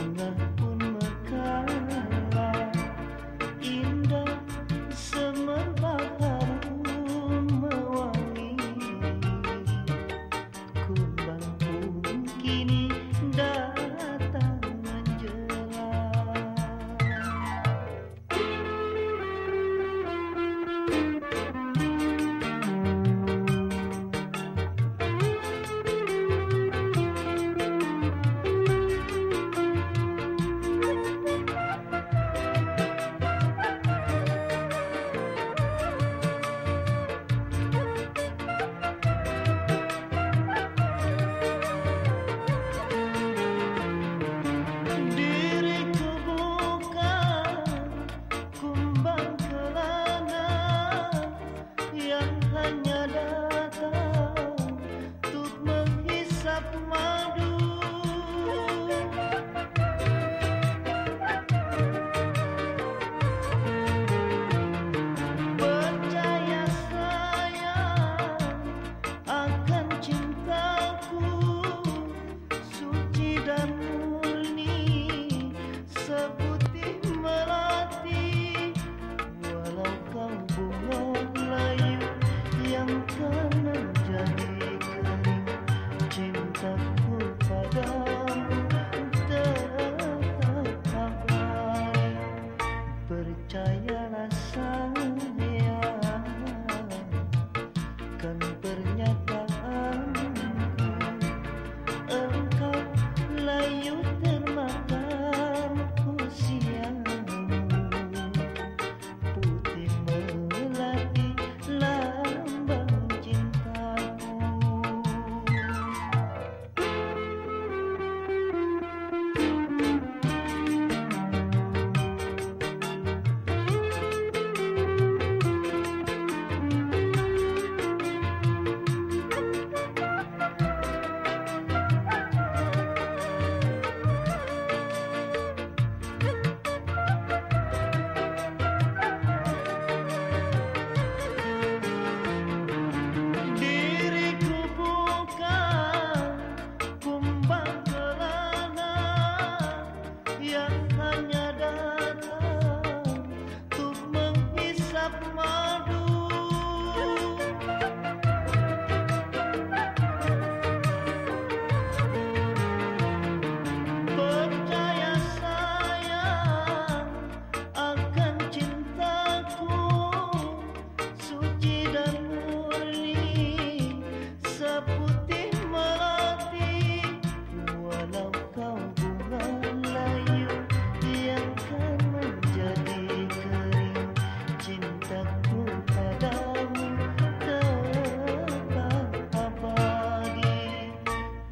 na, na.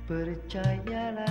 percayalah